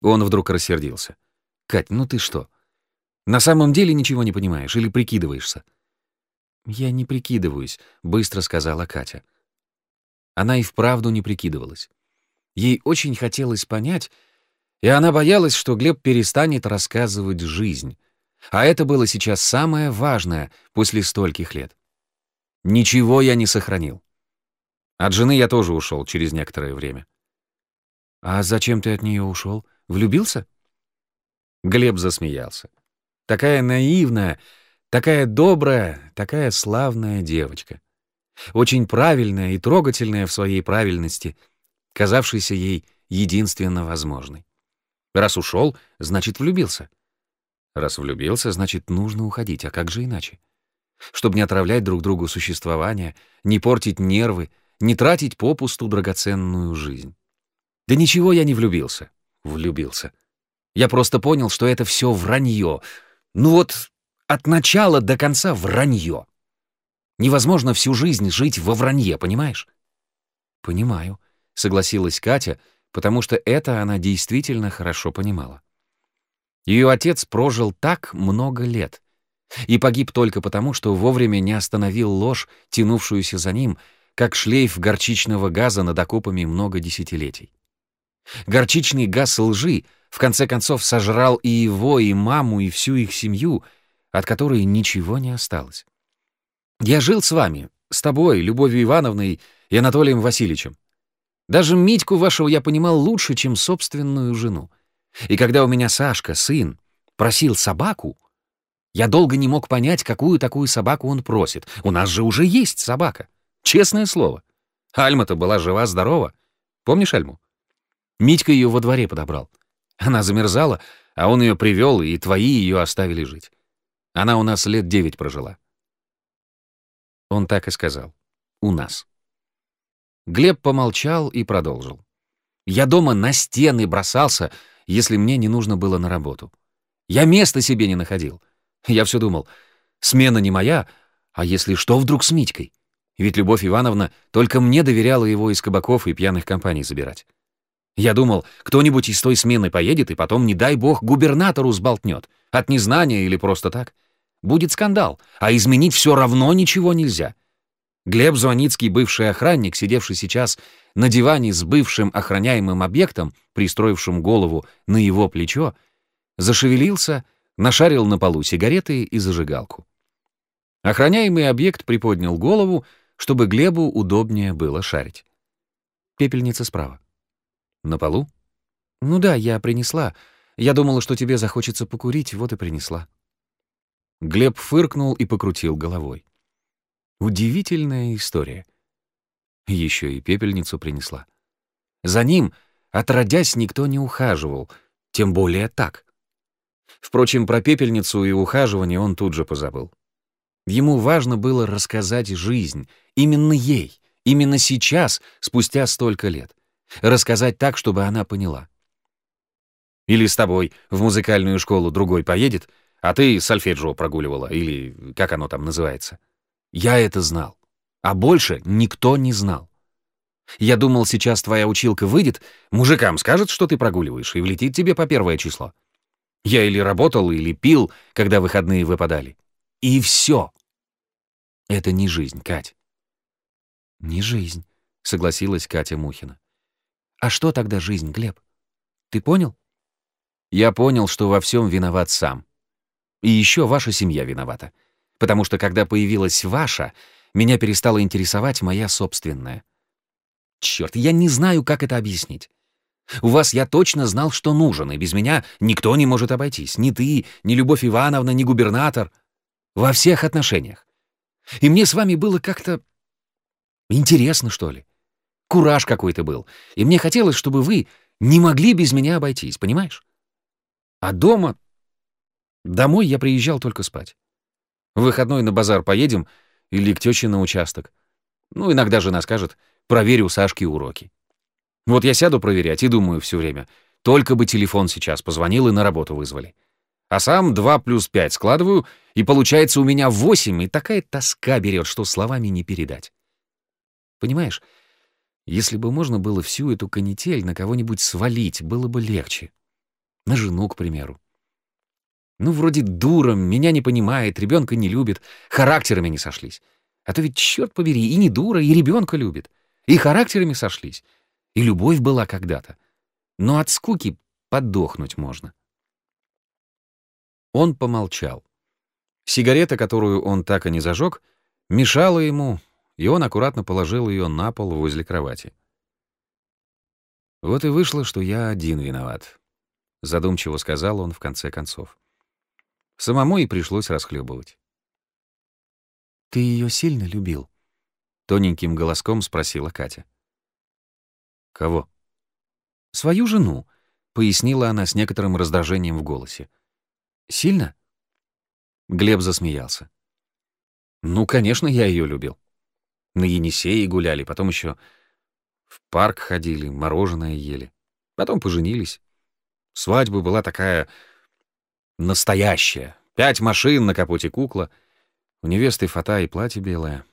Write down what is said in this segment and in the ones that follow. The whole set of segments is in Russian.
Он вдруг рассердился. «Кать, ну ты что? На самом деле ничего не понимаешь или прикидываешься?» «Я не прикидываюсь», — быстро сказала Катя. Она и вправду не прикидывалась. Ей очень хотелось понять, и она боялась, что Глеб перестанет рассказывать жизнь. А это было сейчас самое важное после стольких лет. Ничего я не сохранил. От жены я тоже ушел через некоторое время. «А зачем ты от нее ушел? Влюбился?» Глеб засмеялся. Такая наивная, такая добрая, такая славная девочка. Очень правильная и трогательная в своей правильности, казавшейся ей единственно возможной. Раз ушел, значит, влюбился. Раз влюбился, значит, нужно уходить, а как же иначе? Чтобы не отравлять друг другу существование, не портить нервы, не тратить попусту драгоценную жизнь. Да ничего я не влюбился. Влюбился. Я просто понял, что это все вранье. Ну вот, от начала до конца вранье. Невозможно всю жизнь жить во вранье, понимаешь? Понимаю, согласилась Катя, потому что это она действительно хорошо понимала. Ее отец прожил так много лет и погиб только потому, что вовремя не остановил ложь, тянувшуюся за ним, как шлейф горчичного газа над окопами много десятилетий. Горчичный газ лжи в конце концов сожрал и его, и маму, и всю их семью, от которой ничего не осталось. Я жил с вами, с тобой, Любовью Ивановной и Анатолием Васильевичем. Даже Митьку вашего я понимал лучше, чем собственную жену. И когда у меня Сашка, сын, просил собаку, я долго не мог понять, какую такую собаку он просит. У нас же уже есть собака. Честное слово. Альма-то была жива-здорова. Помнишь Альму? Митька ее во дворе подобрал. Она замерзала, а он ее привел, и твои ее оставили жить. Она у нас лет девять прожила. Он так и сказал. У нас. Глеб помолчал и продолжил. Я дома на стены бросался, если мне не нужно было на работу. Я места себе не находил. Я все думал, смена не моя, а если что вдруг с Митькой? Ведь Любовь Ивановна только мне доверяла его из кабаков и пьяных компаний забирать. Я думал, кто-нибудь из той смены поедет и потом, не дай бог, губернатору сболтнет. От незнания или просто так. Будет скандал, а изменить все равно ничего нельзя. Глеб Звоницкий, бывший охранник, сидевший сейчас на диване с бывшим охраняемым объектом, пристроившим голову на его плечо, зашевелился, нашарил на полу сигареты и зажигалку. Охраняемый объект приподнял голову, чтобы Глебу удобнее было шарить. Пепельница справа. На полу? Ну да, я принесла. Я думала, что тебе захочется покурить, вот и принесла. Глеб фыркнул и покрутил головой. Удивительная история. Еще и пепельницу принесла. За ним, отродясь, никто не ухаживал, тем более так. Впрочем, про пепельницу и ухаживание он тут же позабыл. Ему важно было рассказать жизнь, именно ей, именно сейчас, спустя столько лет. Рассказать так, чтобы она поняла. Или с тобой в музыкальную школу другой поедет, а ты сольфеджио прогуливала, или как оно там называется. Я это знал. А больше никто не знал. Я думал, сейчас твоя училка выйдет, мужикам скажет, что ты прогуливаешь, и влетит тебе по первое число. Я или работал, или пил, когда выходные выпадали. И все. Это не жизнь, Кать. Не жизнь, согласилась Катя Мухина. А что тогда жизнь, Глеб? Ты понял? Я понял, что во всем виноват сам. И еще ваша семья виновата потому что когда появилась ваша, меня перестала интересовать моя собственная. Черт, я не знаю, как это объяснить. У вас я точно знал, что нужен, и без меня никто не может обойтись. Ни ты, ни Любовь Ивановна, ни губернатор. Во всех отношениях. И мне с вами было как-то... интересно, что ли. Кураж какой-то был. И мне хотелось, чтобы вы не могли без меня обойтись, понимаешь? А дома... Домой я приезжал только спать. В выходной на базар поедем или к тёще на участок. Ну, иногда жена скажет, проверю у Сашки уроки. Вот я сяду проверять и думаю все время, только бы телефон сейчас позвонил и на работу вызвали. А сам 2 плюс 5 складываю, и получается у меня 8, и такая тоска берет, что словами не передать. Понимаешь, если бы можно было всю эту канитель на кого-нибудь свалить, было бы легче. На жену, к примеру. Ну, вроде дура, меня не понимает, ребенка не любит, характерами не сошлись. А то ведь, черт побери, и не дура, и ребенка любит. И характерами сошлись. И любовь была когда-то. Но от скуки подохнуть можно. Он помолчал. Сигарета, которую он так и не зажег, мешала ему, и он аккуратно положил ее на пол возле кровати. «Вот и вышло, что я один виноват», — задумчиво сказал он в конце концов. Самому и пришлось расхлебывать. «Ты ее сильно любил?» — тоненьким голоском спросила Катя. «Кого?» «Свою жену», — пояснила она с некоторым раздражением в голосе. «Сильно?» Глеб засмеялся. «Ну, конечно, я ее любил. На Енисее гуляли, потом еще в парк ходили, мороженое ели. Потом поженились. Свадьба была такая Настоящая. Пять машин на капоте кукла. У невесты фата и платье белое.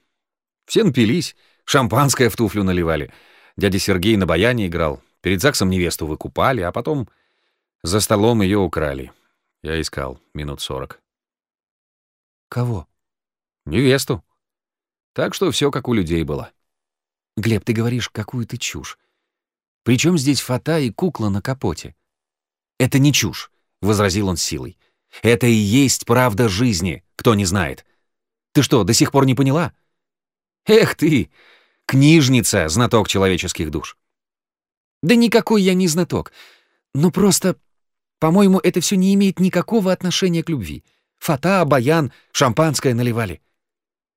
Все напились, шампанское в туфлю наливали. Дядя Сергей на баяне играл. Перед ЗАГСом невесту выкупали, а потом за столом ее украли. Я искал минут сорок. Кого? Невесту. Так что все как у людей было. Глеб, ты говоришь какую-то чушь. Причем здесь фата и кукла на капоте? Это не чушь. — возразил он силой. «Это и есть правда жизни, кто не знает. Ты что, до сих пор не поняла? Эх ты, книжница, знаток человеческих душ». «Да никакой я не знаток. Но просто, по-моему, это все не имеет никакого отношения к любви. Фата, баян, шампанское наливали.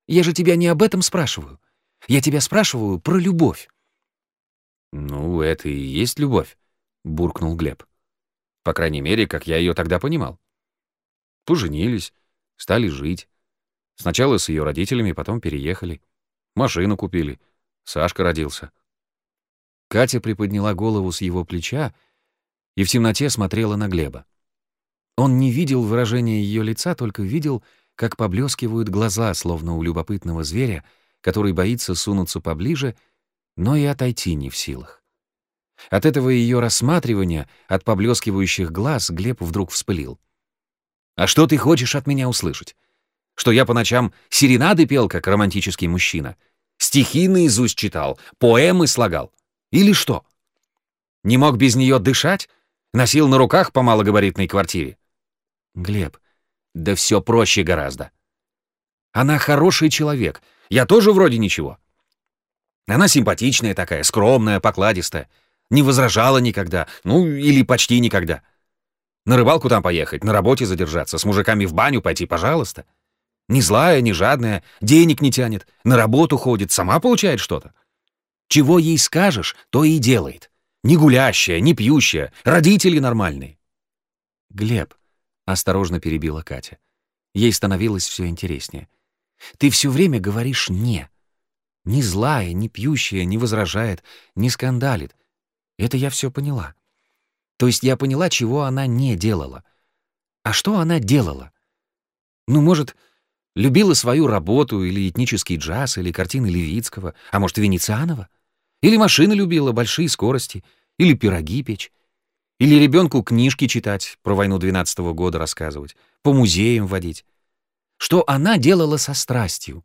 Я же тебя не об этом спрашиваю. Я тебя спрашиваю про любовь». «Ну, это и есть любовь», — буркнул Глеб. По крайней мере, как я ее тогда понимал. Поженились, стали жить. Сначала с ее родителями, потом переехали. Машину купили. Сашка родился. Катя приподняла голову с его плеча и в темноте смотрела на Глеба. Он не видел выражения ее лица, только видел, как поблескивают глаза, словно у любопытного зверя, который боится сунуться поближе, но и отойти не в силах. От этого ее рассматривания, от поблескивающих глаз, Глеб вдруг вспылил. «А что ты хочешь от меня услышать? Что я по ночам серенады пел, как романтический мужчина? Стихи наизусть читал, поэмы слагал? Или что? Не мог без нее дышать? Носил на руках по малогабаритной квартире?» «Глеб, да все проще гораздо. Она хороший человек, я тоже вроде ничего. Она симпатичная такая, скромная, покладистая» не возражала никогда, ну или почти никогда. На рыбалку там поехать, на работе задержаться, с мужиками в баню пойти, пожалуйста. Не злая, не жадная, денег не тянет, на работу ходит, сама получает что-то. Чего ей скажешь, то и делает. Не гулящая, не пьющая, родители нормальные. Глеб, осторожно перебила Катя. Ей становилось все интереснее. Ты все время говоришь «не». Не злая, не пьющая, не возражает, не скандалит. Это я все поняла. То есть я поняла, чего она не делала. А что она делала? Ну, может, любила свою работу, или этнический джаз, или картины Левицкого, а может, Венецианова? Или машины любила, большие скорости, или пироги печь, или ребенку книжки читать, про войну 12 -го года рассказывать, по музеям водить. Что она делала со страстью?